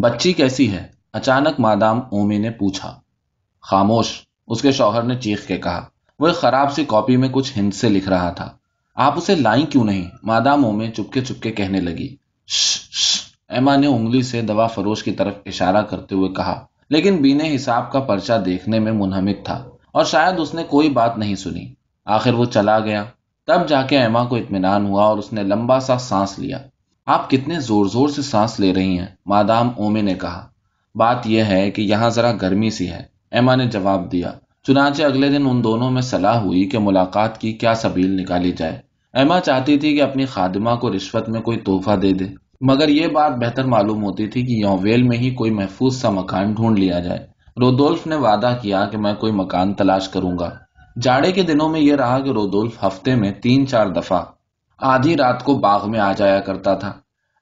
بچی کیسی ہے؟ اچانک مادام اومی نے پوچھا۔ خاموش، اس کے شوہر نے چیخ کے کہا۔ وہ ایک خراب سی کاپی میں کچھ ہند سے لکھ رہا تھا۔ آپ اسے لائیں کیوں نہیں؟ مادام اومے چپکے چپکے کہنے لگی۔ ایما نے انگلی سے دوا فروش کی طرف اشارہ کرتے ہوئے کہا۔ لیکن بینے حساب کا پرچہ دیکھنے میں منہمک تھا اور شاید اس نے کوئی بات نہیں سنی۔ آخر وہ چلا گیا۔ تب جا کے ایما کو اطمینان ہوا اور اس نے لمبا سا سانس لیا۔ آپ کتنے زور زور سے سانس لے رہی ہیں؟ مادام اومے نے کہا۔ بات یہ ہے کہ یہاں ذرا گرمی سی ہے۔ ایما نے جواب دیا۔ چنانچہ اگلے دن ان دونوں میں صلاح ہوئی کہ ملاقات کی کیا سبیل نکالی جائے۔ ایما چاہتی تھی کہ اپنی خادمہ کو رشوت میں کوئی تحفہ دے دے۔ مگر یہ بات بہتر معلوم ہوتی تھی کہ یوویل میں ہی کوئی محفوظ سا مکان ڈھونڈ لیا جائے۔ رودولف نے وعدہ کیا کہ میں کوئی مکان تلاش کروں گا۔ جاڑے کے دنوں میں یہ رہا کہ رودولف ہفتے میں تین چار دفعہ آدھی رات کو باغ میں آ جایا کرتا تھا۔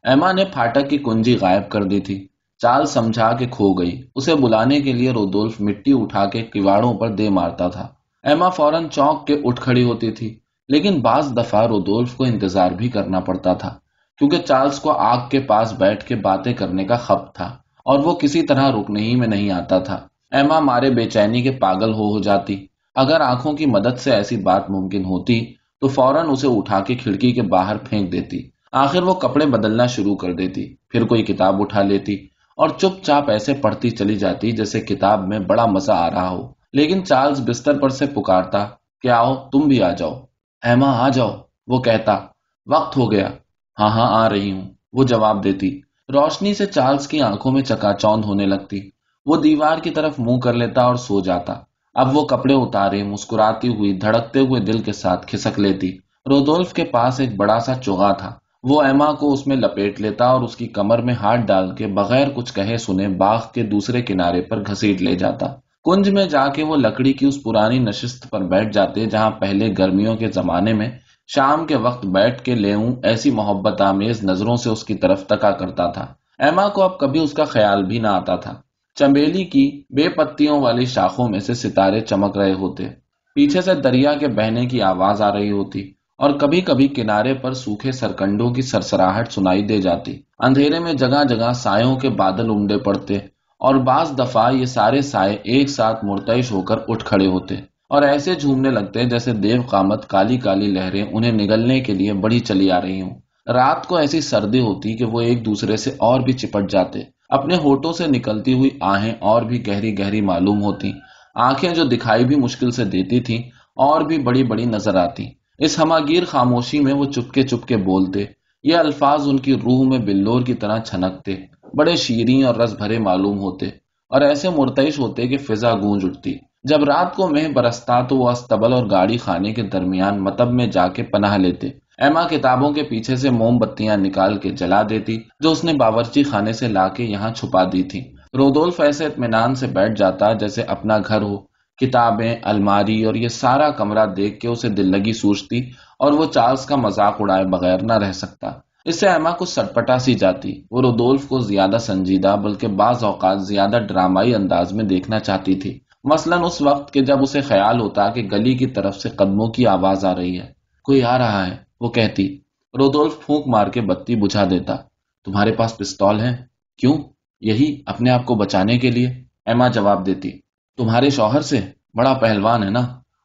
ایما نے پھاٹک کی کنجی غائب کر دی تھی۔ چال سمجھا کے کھو گئی۔ اسے بلانے کے لیے رودولف مٹی اٹھا کے کواڑوں پر دے مارتا تھا۔ ایما فوراً چونک کے اٹھ کھڑی ہوتی تھی۔ لیکن بعض دفعہ رودولف کو انتظار بھی کرنا پڑتا تھا، کیونکہ چارلز کو آگ کے پاس بیٹھ کے باتیں کرنے کا خب تھا اور وہ کسی طرح رکنے ہی میں نہیں آتا تھا۔ ایما مارے بے چینی کے پاگل ہو ہو جاتی۔ اگر آنکھوں کی مدد سے ایسی بات ممکن ہوتی تو فوراً اسے اٹھا کے کھڑکی کے باہر پھینک دیتی۔ آخر وہ کپڑے بدلنا شروع کر دیتی، پھر کوئی کتاب اٹھا لیتی اور چپ چاپ ایسے پڑھتی چلی جاتی جیسے کتاب میں بڑا مزہ آ رہا ہو۔ لیکن چارلز بستر پر سے پکارتا، کہ آؤ، تم بھی آ جاؤ۔ ایما آ جاؤ۔ وہ کہتا، وقت ہو گیا۔ ہاں ہاں آ رہی ہوں۔ وہ جواب دیتی۔ روشنی سے چارلز کی آنکھوں میں چکا چوند ہونے لگتی۔ وہ دیوار کی طرف منہ کر لیتا اور سو جاتا۔ اب وہ کپڑے اتارے مسکراتی ہوئی، دھڑکتے ہوئے دل کے ساتھ کھسک لیتی۔ رودولف کے پاس ایک بڑا سا چوگا تھا۔ وہ ایما کو اس میں لپیٹ لیتا اور اس کی کمر میں ہاتھ ڈال کے بغیر کچھ کہے سنے باغ کے دوسرے کنارے پر گھسیٹ لے جاتا۔ کنج میں جا کے وہ لکڑی کی اس پرانی نشست پر بیٹھ جاتے جہاں پہلے گرمیوں کے زمانے میں شام کے وقت بیٹھ کے لے ایسی محبت آمیز نظروں سے اس کی طرف تکا کرتا تھا۔ ایما کو اب کبھی اس کا خیال بھی نہ آتا تھا۔ چمبیلی کی بے پتیوں والی شاخوں میں سے ستارے چمک رہے ہوتے۔ پیچھے سے دریا کے بہنے کی آواز آ رہی ہوتی اور کبھی کبھی کنارے پر سوکھے سرکنڈوں کی سرسراہٹ سنائی دے جاتی۔ اندھیرے میں جگہ جگہ سایوں کے بادل امڈے پڑتے اور بعض دفعہ یہ سارے سائے ایک ساتھ مرتعش ہو کر اٹھ کھڑے ہوتے اور ایسے جھومنے لگتے جیسے دیو قامت کالی کالی لہریں انہیں نگلنے کے لیے بڑی چلی آ رہی ہوں۔ رات کو ایسی سردی ہوتی کہ وہ ایک دوسرے سے اور بھی چپٹ جاتے۔ اپنے ہوٹوں سے نکلتی ہوئی آہیں اور بھی گہری گہری معلوم ہوتی۔ آنکھیں جو دکھائی بھی مشکل سے دیتی تھی اور بھی بڑی بڑی نظر آتی۔ اس ہماگیر خاموشی میں وہ چپکے چپکے بولتے۔ یہ الفاظ ان کی روح میں بلور کی طرح چھنکتے۔ بڑے شیریں اور رس بھرے معلوم ہوتے۔ اور ایسے مرتعش ہوتے کہ فضا گونج اٹھتی۔ جب رات کو مہ برستا تو وہ استبل اور گاڑی خانے کے درمیان متب میں جا کے پناہ لیتے۔ ایما کتابوں کے پیچھے سے موم بتیاں نکال کے جلا دیتی، جو اس نے باورچی خانے سے لا کے یہاں چھپا دی تھی۔ رودولف ایسے اطمینان سے بیٹھ جاتا جیسے اپنا گھر ہو۔ کتابیں، الماری اور یہ سارا کمرہ دیکھ کے اسے دل لگی سوچتی اور وہ چارلز کا مذاق اڑائے بغیر نہ رہ سکتا۔ اس سے ایما کو سٹپٹا سی جاتی۔ وہ رودولف کو زیادہ سنجیدہ بلکہ بعض اوقات زیادہ ڈرامائی انداز میں دیکھنا چاہتی تھی۔ مثلا اس وقت کے جب اسے خیال ہوتا کہ گلی کی طرف سے قدموں کی آواز آ رہی ہے۔ کوئی آ رہا ہے؟ وہ کہتی، رودولف پھونک مار کے بتی بجھا دیتا، تمہارے پاس پستول ہے کیوں؟ یہی اپنے آپ کو بچانے کے لیے؟ ایما جواب دیتی، تمہارے شوہر سے بڑا پہلوان ہے نا؟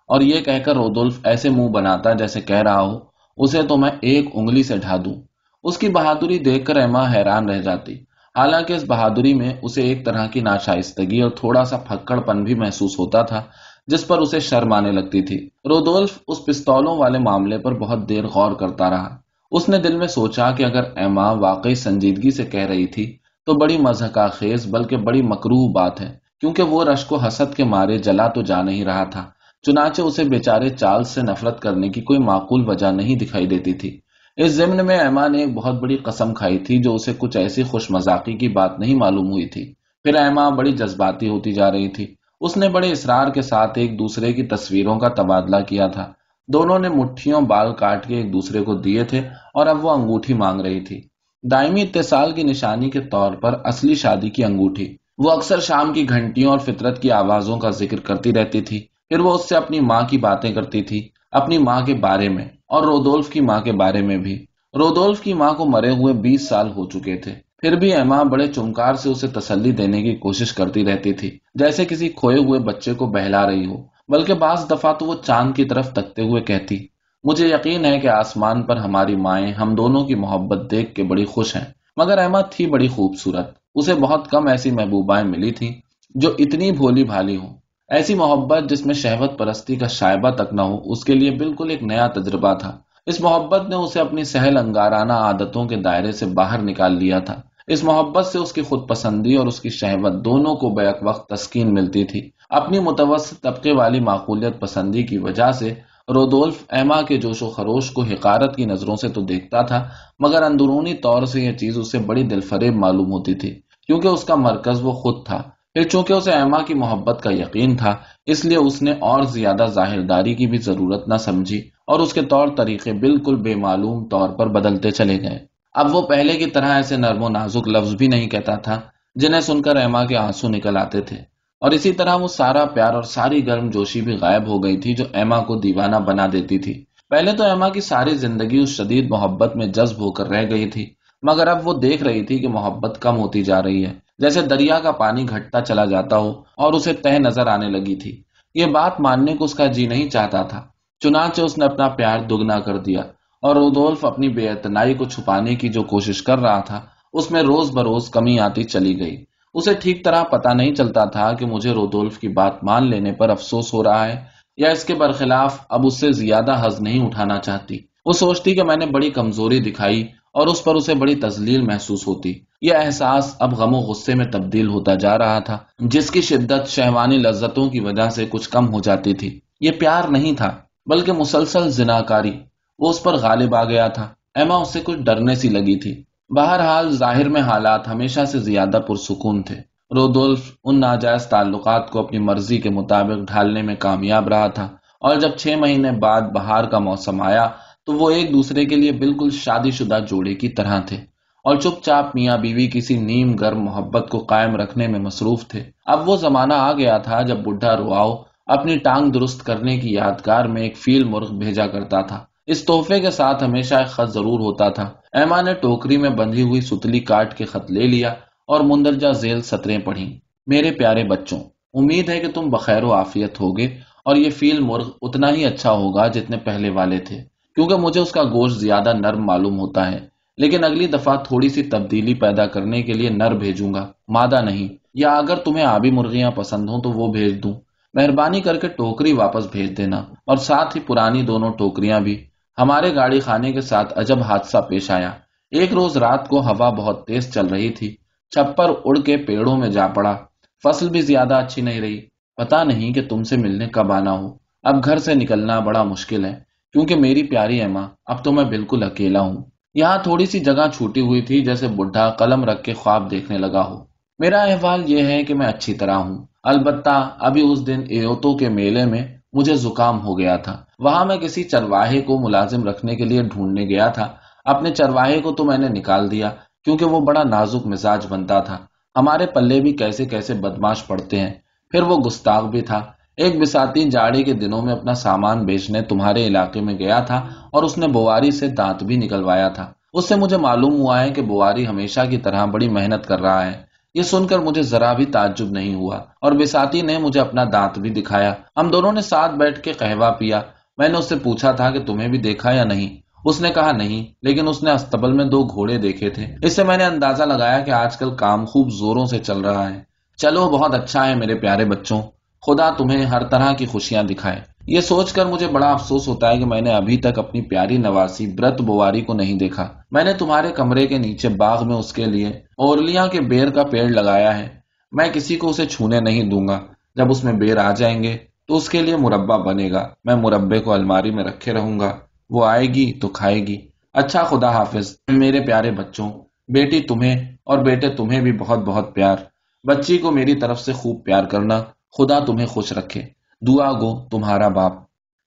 اور یہ کہہ کر رودولف ایسے منہ بناتا جیسے کہہ رہا ہو، اسے تو میں ایک انگلی سے ڈھا دوں۔ اس کی بہادری دیکھ کر ایما حیران رہ جاتی، حالانکہ اس بہادری میں اسے ایک طرح کی ناشائستگی اور تھوڑا سا پھکڑ پن بھی محسوس ہوتا تھا۔ جس پر اسے شرم آنے لگتی تھی۔ رودولف اس پستولوں والے معاملے پر بہت دیر غور کرتا رہا۔ اس نے دل میں سوچا کہ اگر ایما واقعی سنجیدگی سے کہہ رہی تھی تو بڑی مذہقہ خیز بلکہ بڑی مکروح بات ہے، کیونکہ وہ رشک و حسد کے مارے جلا تو جا نہیں رہا تھا۔ چنانچہ اسے بیچارے چارلز سے نفرت کرنے کی کوئی معقول وجہ نہیں دکھائی دیتی تھی۔ اس ضمن میں ایما نے ایک بہت بڑی قسم کھائی تھی جو اسے کچھ ایسی خوش مذاقی کی بات نہیں معلوم ہوئی تھی۔ پھر ایما بڑی جذباتی ہوتی جا رہی تھی۔ اس نے بڑے اصرار کے ساتھ ایک دوسرے کی تصویروں کا تبادلہ کیا تھا۔ دونوں نے مٹھیوں بال کاٹ کے ایک دوسرے کو دیے تھے اور اب وہ انگوٹھی مانگ رہی تھی۔ دائمی اتصال کی نشانی کے طور پر اصلی شادی کی انگوٹھی۔ وہ اکثر شام کی گھنٹیوں اور فطرت کی آوازوں کا ذکر کرتی رہتی تھی۔ پھر وہ اس سے اپنی ماں کی باتیں کرتی تھی، اپنی ماں کے بارے میں اور رودولف کی ماں کے بارے میں بھی۔ رودولف کی ماں کو مرے ہوئے بیس سال ہو چکے تھے۔ پھر بھی ایما بڑے چمکار سے اسے تسلی دینے کی کوشش کرتی رہتی تھی، جیسے کسی کھوئے ہوئے بچے کو بہلا رہی ہو۔ بلکہ بعض دفعہ تو وہ چاند کی طرف تکتے ہوئے کہتی، مجھے یقین ہے کہ آسمان پر ہماری مائیں ہم دونوں کی محبت دیکھ کے بڑی خوش ہیں۔ مگر احمد تھی بڑی خوبصورت۔ اسے بہت کم ایسی محبوبائیں ملی تھی جو اتنی بھولی بھالی ہوں۔ ایسی محبت جس میں شہوت پرستی کا شائبہ تک نہ ہو، اس کے لیے بالکل ایک نیا تجربہ تھا۔ اس محبت نے اسے اپنی سہل انگارانہ عادتوں کے دائرے سے باہر نکال لیا تھا۔ اس محبت سے اس کی خود پسندی اور اس کی شہوت دونوں کو بیک وقت تسکین ملتی تھی۔ اپنی متوسط طبقے والی معقولیت پسندی کی وجہ سے رودولف ایما کے جوش و خروش کو حکارت کی نظروں سے تو دیکھتا تھا، مگر اندرونی طور سے یہ چیز اسے بڑی دل فریب معلوم ہوتی تھی، کیونکہ اس کا مرکز وہ خود تھا۔ پھر چونکہ اسے ایما کی محبت کا یقین تھا، اس لیے اس نے اور زیادہ ظاہرداری کی بھی ضرورت نہ سمجھی اور اس کے طور طریقے بالکل بے معلوم طور پر بدلتے چلے گئے۔ اب وہ پہلے کی طرح ایسے نرم و نازک لفظ بھی نہیں کہتا تھا جنہیں سن کر ایما کے آنسو نکل آتے تھے۔ اور اسی طرح وہ سارا پیار اور ساری گرم جوشی بھی غائب ہو گئی تھی جو ایما کو دیوانہ بنا دیتی تھی۔ پہلے تو ایما کی ساری زندگی اس شدید محبت میں جذب ہو کر رہ گئی تھی، مگر اب وہ دیکھ رہی تھی کہ محبت کم ہوتی جا رہی ہے، جیسے دریا کا پانی گھٹتا چلا جاتا ہو اور اسے تہ نظر آنے لگی تھی۔ یہ بات ماننے کو اس کا جی نہیں چاہتا تھا، چنانچہ اس نے اپنا پیار دگنا کر دیا۔ اور رودولف اپنی بے اتنائی کو چھپانے کی جو کوشش کر رہا تھا، اس میں روز بروز کمی آتی چلی گئی۔ اسے ٹھیک طرح پتا نہیں چلتا تھا کہ مجھے رودولف کی بات مان لینے پر افسوس ہو رہا ہے یا اس کے برخلاف اب اس سے زیادہ حز نہیں اٹھانا چاہتی۔ وہ سوچتی کہ میں نے بڑی کمزوری دکھائی اور اس پر اسے بڑی تزلیل محسوس ہوتی۔ یہ احساس اب غم و غصے میں تبدیل ہوتا جا رہا تھا، جس کی شدت شہوانی لذتوں کی وجہ سے کچھ کم ہو جاتی تھی۔ یہ پیار نہیں تھا، بلکہ مسلسل زناکاری۔ وہ اس پر غالب آ گیا تھا۔ ایما اس سے کچھ ڈرنے سی لگی تھی۔ بہرحال ظاہر میں حالات ہمیشہ سے زیادہ پرسکون تھے۔ رودولف ان ناجائز تعلقات کو اپنی مرضی کے مطابق ڈھالنے میں کامیاب رہا تھا۔ اور جب چھ مہینے بعد بہار کا موسم آیا، تو وہ ایک دوسرے کے لیے بالکل شادی شدہ جوڑے کی طرح تھے۔ اور چپ چاپ میاں بیوی کسی نیم گرم محبت کو قائم رکھنے میں مصروف تھے۔ اب وہ زمانہ آ گیا تھا جب بڈھا رواؤ اپنی ٹانگ درست کرنے کی یادگار میں ایک فیل مرغ بھیجا کرتا تھا۔ اس تحفے کے ساتھ ہمیشہ ایک خط ضرور ہوتا تھا۔ ایما نے ٹوکری میں بندھی ہوئی ستلی کاٹ کے خط لے لیا اور مندرجہ ذیل سطریں پڑھی میرے پیارے بچوں، امید ہے کہ تم بخیر و آفیت ہوگے اور یہ فیل مرغ اتنا ہی اچھا ہوگا جتنے پہلے والے تھے۔ کیونکہ مجھے اس کا گوشت زیادہ نرم معلوم ہوتا ہے، لیکن اگلی دفعہ تھوڑی سی تبدیلی پیدا کرنے کے لیے نر بھیجوں گا۔ مادہ نہیں، یا اگر تمہیں آبی مرغیاں پسند ہوں تو وہ بھیج دوں۔ مہربانی کر کے ٹوکری واپس بھیج دینا۔ اور ساتھ ہی پرانی دونوں ٹوکریاں بھی۔ ہمارے گاڑی خانے کے ساتھ عجب حادثہ پیش آیا۔ ایک روز رات کو ہوا بہت تیز چل رہی تھی۔ چھپر اڑ کے پیڑوں میں جا پڑا۔ فصل بھی زیادہ اچھی نہیں رہی۔ پتا نہیں کہ تم سے ملنے کب آنا ہو۔ اب گھر سے نکلنا بڑا مشکل ہے، کیونکہ میری پیاری ایما، اب تو میں بالکل اکیلا ہوں۔ یہاں تھوڑی سی جگہ چھوٹی ہوئی تھی، جیسے بڈھا قلم رکھ کے خواب دیکھنے لگا ہو۔ میرا احوال یہ ہے کہ میں اچھی طرح ہوں۔ البتہ ابھی اس دن ایوتو کے میلے میں مجھے زکام ہو گیا تھا۔ وہاں میں کسی چرواہے کو ملازم رکھنے کے لیے ڈھونڈنے گیا تھا۔ اپنے چرواہے کو تو میں نے نکال دیا، کیونکہ وہ بڑا نازک مزاج بنتا تھا۔ ہمارے پلے بھی کیسے کیسے بدماش پڑتے ہیں۔ پھر وہ گستاخ بھی تھا۔ ایک بساتی جاڑی کے دنوں میں اپنا سامان بیچنے تمہارے علاقے میں گیا تھا اور اس نے بواری سے دانت بھی نکلوایا تھا۔ اس سے مجھے معلوم ہوا ہے کہ بواری ہمیشہ کی طرح بڑی محنت کر رہا ہے۔ یہ سن کر مجھے ذرا بھی تعجب نہیں ہوا اور بساتی نے مجھے اپنا دانت بھی دکھایا۔ ہم دونوں نے ساتھ بیٹھ کے قہوہ پیا۔ میں نے اس سے پوچھا تھا کہ تمہیں بھی دیکھا یا نہیں؟ اس نے کہا نہیں، لیکن اس نے استبل میں دو گھوڑے دیکھے تھے۔ اس سے میں نے اندازہ لگایا کہ آج کل کام خوب زوروں سے چل رہا ہے۔ چلو، بہت اچھا ہے میرے پیارے بچوں۔ خدا تمہیں ہر طرح کی خوشیاں دکھائے۔ یہ سوچ کر مجھے بڑا افسوس ہوتا ہے کہ میں نے ابھی تک اپنی پیاری نواسی برت بواری کو نہیں دیکھا۔ میں نے تمہارے کمرے کے نیچے باغ میں اس کے لیے اورلیاں کے بیر کا پیڑ لگایا ہے۔ میں کسی کو اسے چھونے نہیں دوں گا۔ جب اس میں بیر آ جائیں گے تو اس کے لیے مربع بنے گا۔ میں مربے کو الماری میں رکھے رہوں گا۔ وہ آئے گی تو کھائے گی۔ اچھا خدا حافظ، میرے پیارے بچوں، بیٹی تمہیں اور بیٹے تمہیں بھی بہت بہت پیار۔ بچی کو میری طرف سے خوب پیار کرنا۔ خدا تمہیں خوش رکھے۔ دعا گو تمہارا باپ۔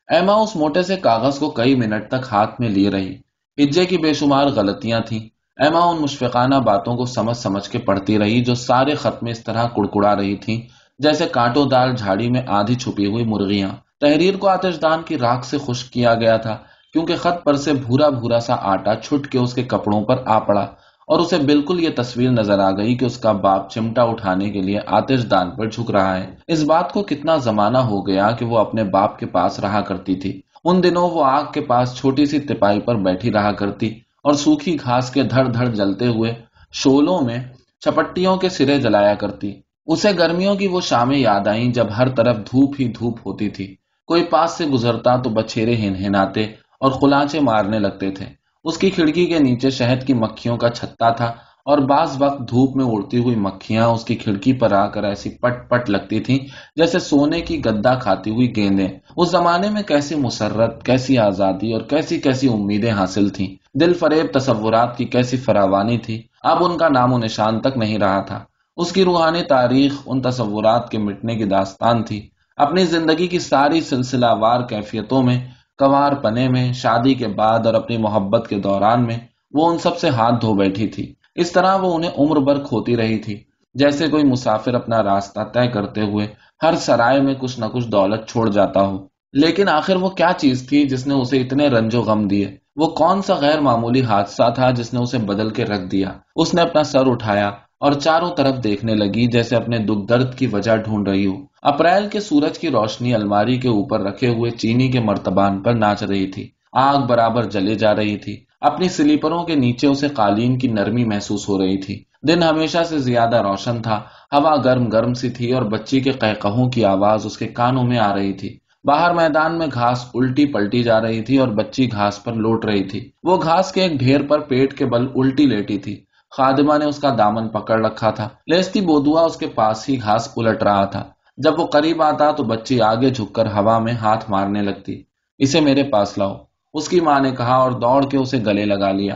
ایما اس موٹے سے کاغذ کو کئی منٹ تک ہاتھ میں لیے رہی۔ ہجے کی بے شمار غلطیاں تھیں۔ ایما ان مشفقانہ باتوں کو سمجھ سمجھ کے پڑھتی رہی جو سارے خط میں اس طرح کڑکڑا رہی تھی جیسے کانٹوں دار جھاڑی میں آدھی چھپی ہوئی مرغیاں۔ تحریر کو آتش دان کی راکھ سے خشک کیا گیا تھا، کیونکہ خط پر سے بھورا بھورا سا آٹا چھٹ کے اس کے کپڑوں پر آ پڑا۔ اور اسے بالکل یہ تصویر نظر آ گئی کہ اس کا باپ چمٹا اٹھانے کے لیے آتش دان پر جھک رہا ہے۔ اس بات کو کتنا زمانہ ہو گیا کہ وہ اپنے باپ کے پاس رہا کرتی تھی۔ ان دنوں وہ آگ کے پاس چھوٹی سی تپائی پر بیٹھی رہا کرتی اور سوکھی گھاس کے دھڑ دھڑ جلتے ہوئے شولوں میں چپٹیوں کے سرے جلایا کرتی۔ اسے گرمیوں کی وہ شامیں یاد آئیں جب ہر طرف دھوپ ہی دھوپ ہوتی تھی۔ کوئی پاس سے گزرتا تو بچھیرے ہن ہناتے اور خلانچے مارنے لگتے تھے۔ اس کی کھڑکی کے نیچے شہد کی مکھیوں کا چھتا تھا اور بعض وقت دھوپ میں اڑتی ہوئی مکھیاں اس کی کھڑکی پر آ کر ایسی پٹ پٹ لگتی تھی جیسے سونے کی گدا کھاتی ہوئی گیندیں۔ اس زمانے میں کیسی مسرت، کیسی آزادی اور کیسی کیسی امیدیں حاصل تھیں۔ دل فریب تصورات کی کیسی فراوانی تھی۔ اب ان کا نام و نشان تک نہیں رہا تھا۔ اس کی روحانی تاریخ ان تصورات کے مٹنے کی داستان تھی۔ اپنی زندگی کی ساری سلسلہ وار کیفیتوں میں کوار پنے میں، شادی کے بعد اور اپنی محبت کے دوران میں وہ ان سب سے ہاتھ دھو بیٹھی تھی۔ اس طرح وہ انہیں عمر بھر کھوتی رہی تھی۔ جیسے کوئی مسافر اپنا راستہ طے کرتے ہوئے ہر سرائے میں کچھ نہ کچھ دولت چھوڑ جاتا ہو۔ لیکن آخر وہ کیا چیز تھی جس نے اسے اتنے رنج و غم دیے؟ وہ کون سا غیر معمولی حادثہ تھا جس نے اسے بدل کے رکھ دیا؟ اس نے اپنا سر اٹھایا اور چاروں طرف دیکھنے لگی جیسے اپنے دکھ درد کی وجہ ڈھونڈ رہی ہو۔ اپریل کے سورج کی روشنی الماری کے اوپر رکھے ہوئے چینی کے مرتبان پر ناچ رہی تھی۔ آگ برابر جلے جا رہی تھی۔ اپنی سلیپروں کے نیچے اسے قالین کی نرمی محسوس ہو رہی تھی۔ دن ہمیشہ سے زیادہ روشن تھا۔ ہوا گرم گرم سی تھی اور بچی کے قہقہوں کی آواز اس کے کانوں میں آ رہی تھی۔ باہر میدان میں گھاس الٹی پلٹی جا رہی تھی اور بچی گھاس پر لوٹ رہی تھی۔ وہ گھاس کے ایک ڈھیر پر پیٹ کے بل الٹی لیٹی تھی۔ خادمہ نے اس کا دامن پکڑ رکھا تھا۔ لیستی بودوا اس کے پاس ہی گھاس الٹ رہا تھا۔ جب وہ قریب آتا تو بچی آگے جھک کر ہوا میں ہاتھ مارنے لگتی۔ اسے میرے پاس لاؤ۔ اس کی ماں نے کہا اور دوڑ کے اسے گلے لگا لیا۔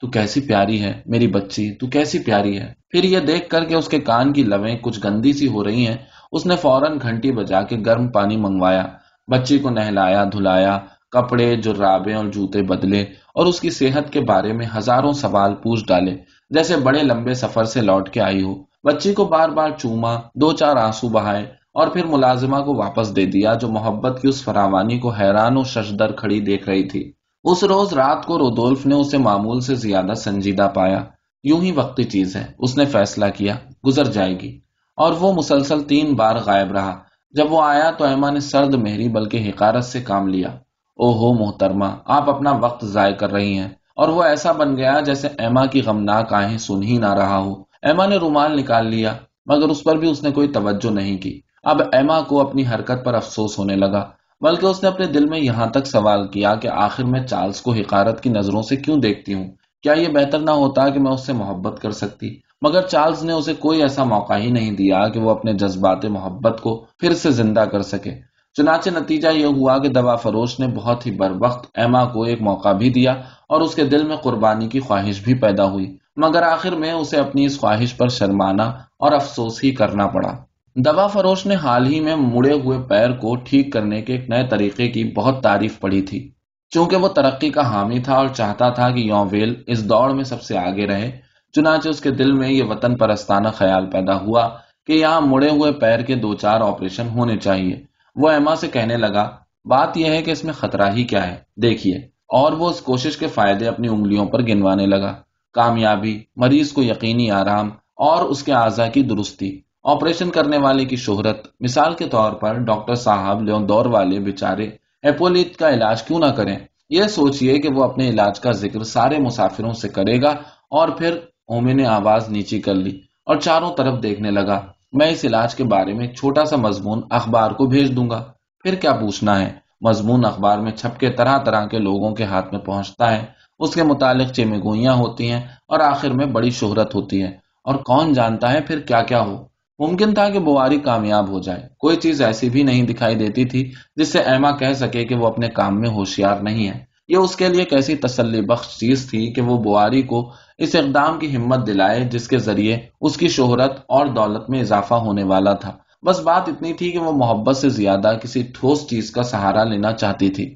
تو کیسی پیاری ہے میری بچی، تو کیسی پیاری ہے۔ پھر یہ دیکھ کر کے اس کے کان کی لویں کچھ گندی سی ہو رہی ہیں۔ اس نے فوراً گھنٹی بجا کے گرم پانی منگوایا۔ بچی کو نہلایا، دھلایا، کپڑے، جرابے اور جوتے بدلے اور اس کی صحت کے بارے میں ہزاروں سوال پوچھ ڈالے۔ جیسے بڑے لمبے سفر سے لوٹ کے آئی ہو۔ بچی کو بار بار چوما، دو چار آنسو بہائے اور پھر ملازمہ کو واپس دے دیا جو محبت کی اس فراوانی کو حیران و ششدر کھڑی دیکھ رہی تھی۔ اس روز رات کو رودولف نے اسے معمول سے زیادہ سنجیدہ پایا۔ یوں ہی وقتی چیز ہے، اس نے فیصلہ کیا، گزر جائے گی۔ اور وہ مسلسل تین بار غائب رہا۔ جب وہ آیا تو ایما نے سرد مہری بلکہ حکارت سے کام لیا۔ او ہو محترمہ، آپ اپنا وقت ضائع کر رہی ہیں۔ اور وہ ایسا بن گیا جیسے ایما کی غمناک آہیں سن ہی نہ رہا ہو۔ ایما نے رومال نکال لیا، مگر اس پر بھی اس نے کوئی توجہ نہیں کی۔ اب ایما کو اپنی حرکت پر افسوس ہونے لگا، بلکہ اس نے اپنے دل میں یہاں تک سوال کیا کہ آخر میں چارلز کو حکارت کی نظروں سے کیوں دیکھتی ہوں؟ کیا یہ بہتر نہ ہوتا کہ میں اس سے محبت کر سکتی؟ مگر چارلز نے اسے کوئی ایسا موقع ہی نہیں دیا کہ وہ اپنے جذبات محبت کو پھر سے زندہ کر سکے۔ چنانچہ نتیجہ یہ ہوا کہ دوا فروش نے بہت ہی بر وقت ایما کو ایک موقع بھی دیا اور اس کے دل میں قربانی کی خواہش بھی پیدا ہوئی۔ مگر آخر میں اسے اپنی اس خواہش پر شرمانا اور افسوس ہی کرنا پڑا۔ دوا فروش نے حال ہی میں مڑے ہوئے پیر کو ٹھیک کرنے کے ایک نئے طریقے کی بہت تعریف پڑی تھی۔ چونکہ وہ ترقی کا حامی تھا اور چاہتا تھا کہ یوویل اس دوڑ میں سب سے آگے رہے، چنانچہ اس کے دل میں یہ وطن پرستانہ خیال پیدا ہوا کہ یہاں مڑے ہوئے پیر کے دو چار آپریشن ہونے چاہیے۔ وہ ایما سے کہنے لگا، بات یہ ہے کہ اس میں خطرہ ہی کیا ہے؟ دیکھیے۔ اور وہ اس کوشش کے فائدے اپنی انگلیوں پر گنوانے لگا۔ کامیابی، مریض کو یقینی آرام اور اس کے اعضا کی درستی۔ آپریشن کرنے والے کی شہرت۔ مثال کے طور پر ڈاکٹر صاحب لیون دور والے بےچارے ایپولیت کا علاج کیوں نہ کریں؟ یہ سوچئے کہ وہ اپنے علاج کا ذکر سارے مسافروں سے کرے گا اور پھر اومے نے آواز نیچی کر لی اور چاروں طرف دیکھنے لگا۔ میں اس علاج کے بارے میں چھوٹا سا مضمون اخبار کو بھیج دوں گا۔ پھر کیا پوچھنا ہے؟ مضمون اخبار میں چھپ کے طرح طرح کے لوگوں کے ہاتھ میں پہنچتا ہے۔ اس کے متعلق چیمے گوئیاں ہوتی ہیں اور آخر میں بڑی شہرت ہوتی ہے۔ اور کون جانتا ہے پھر کیا کیا ہو؟ ممکن تھا کہ بواری کامیاب ہو جائے۔ کوئی چیز ایسی بھی نہیں دکھائی دیتی تھی جس سے ایما کہہ سکے کہ وہ اپنے کام میں ہوشیار نہیں ہے۔ یہ اس کے لیے کیسی تسلی بخش چیز تھی کہ وہ بواری کو اس اقدام کی ہمت دلائے جس کے ذریعے اس کی شہرت اور دولت میں اضافہ ہونے والا تھا۔ بس بات اتنی تھی کہ وہ محبت سے زیادہ کسی ٹھوس چیز کا سہارا لینا چاہتی تھی۔